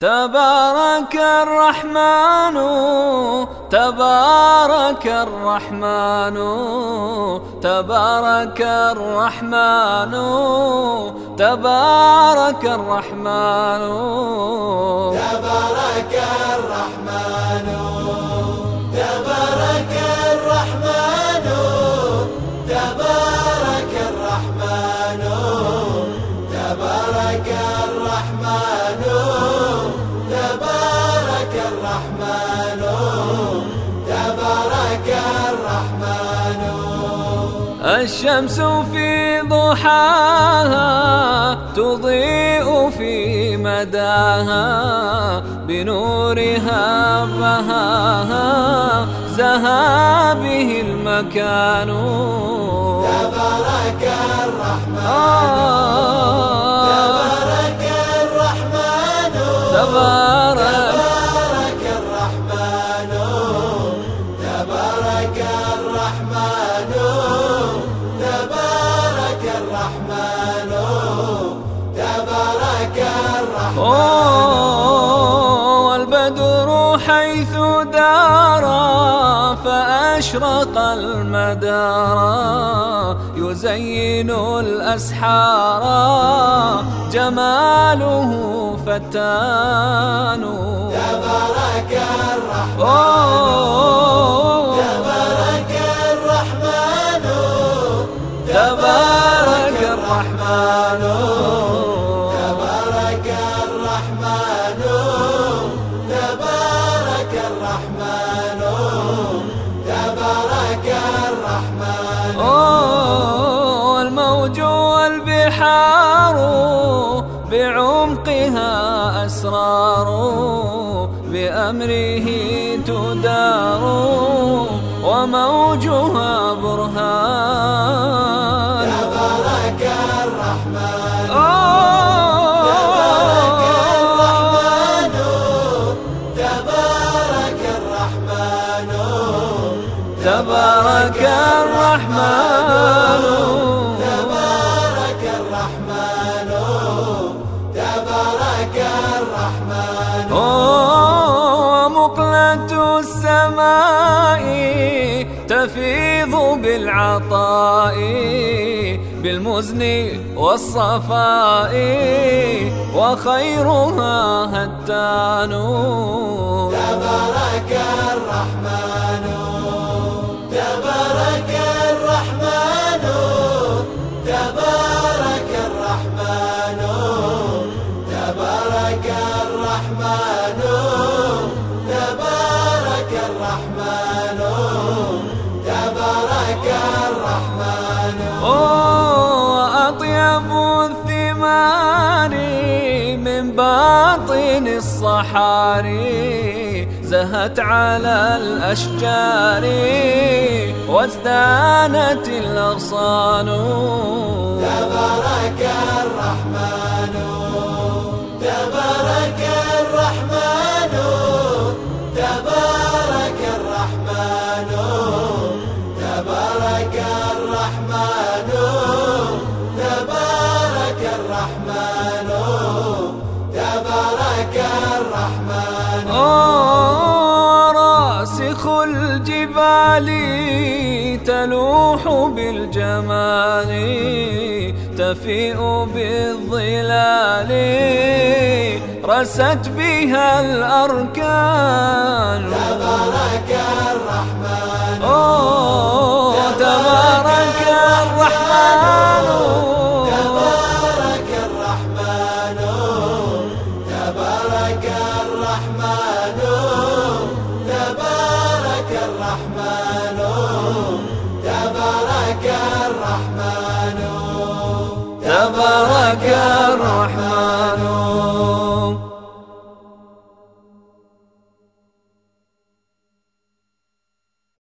تبارك الرحمن تبارك الرحمن تبارك الرحمن تبارك الرحمن. تبارك الرحمن الشمس في ضحاها تضيء في مداها بنورها بهاها زها به المكان. تبارك الرحمن. تبارك الرحمن. تبارك الرحمن تبارك الرحمن والبدر حيث دار فأشرق المدار يزين الأسحار جماله فتان. تبارك الرحمن الرحمن تبارك الرحمن تبارك الرحمن أوه الموج والبحار بعمقها أسرار بأمره تدار وموجها برهان. تبارك الرحمن. تبارك الرحمن. تبارك الرحمن. مقلة السماء تفيض بالعطاء بالمزن والصفاء وخيرها هتان. تبارك الرحمن. باطن الصحاري زهت على الأشجار وازدانت الأغصان. تبارك الرحمن. تبارك الرحمن. راسخ الجبال تلوح بالجمال تفيء بالظلال رست بها الأركان. تبارك الرحمن. أوه تبارك الرحمن. الرحمن تبارك الرحمن تبارك الرحمن.